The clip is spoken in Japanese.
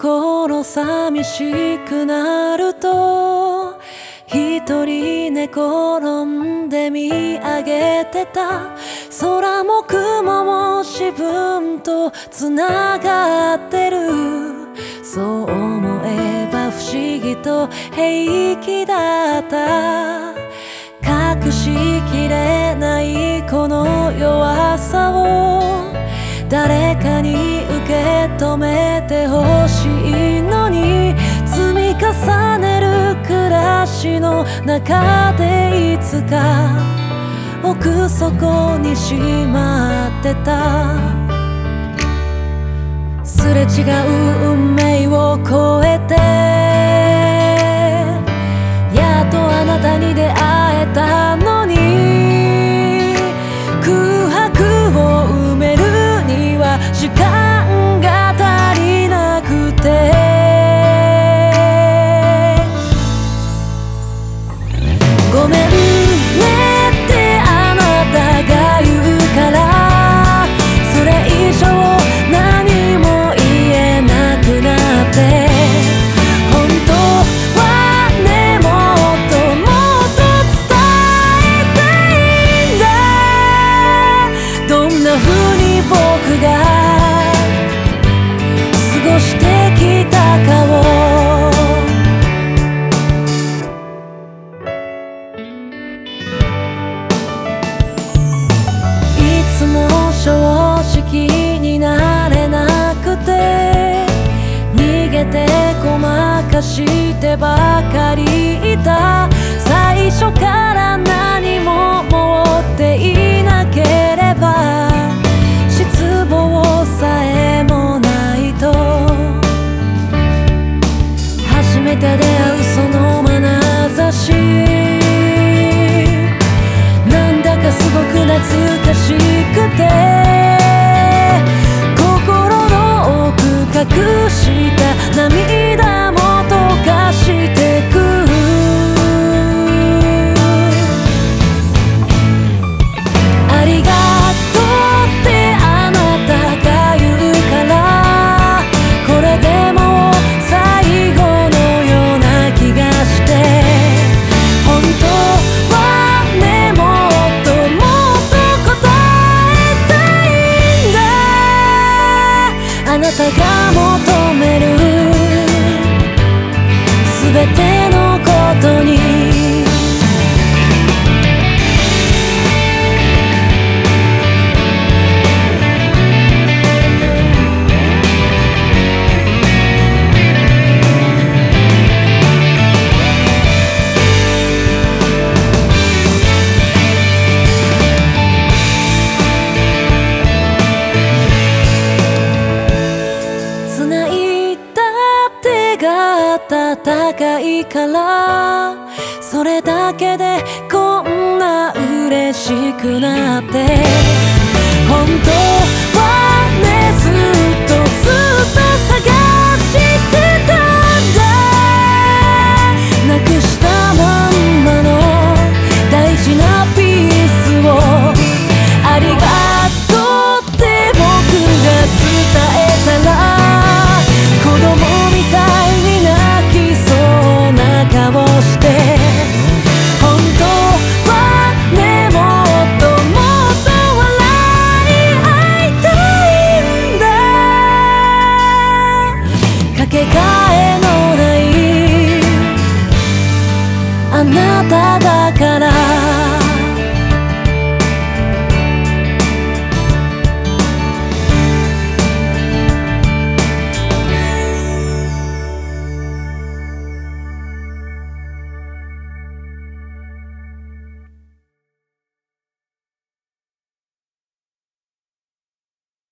心寂しくなると一人寝転んで見上げてた。空も雲も自分とつながってる。そう思えば不思議と平気だった。隠しきれないこの弱さを誰かに止めてほしいのに積み重ねる暮らしの中でいつか奥底にしまってた。すれ違う運命を超えげてごまかしてばかりいた。最初から何も持っていなければ失望さえもないと。初めて出会うその眼差し。なんだかすごく懐かしくて。心の奥隠し。なたが求める全てのが温かいからそれだけでこんな嬉しくなって。